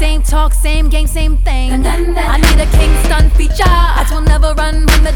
Same talk, same game, same thing. I need a Kingston feature. I will never run when the